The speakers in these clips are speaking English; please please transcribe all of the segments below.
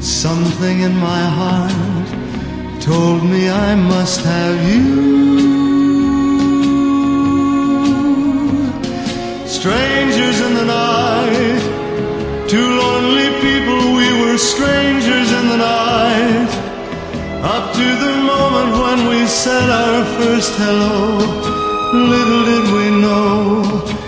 Something in my heart told me I must have you. Strangers in the night, two lonely people, we were strangers in the night. Up to the moment when we said our first hello, little did we know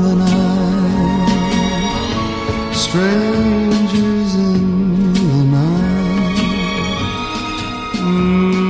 strangers in the night. Mm.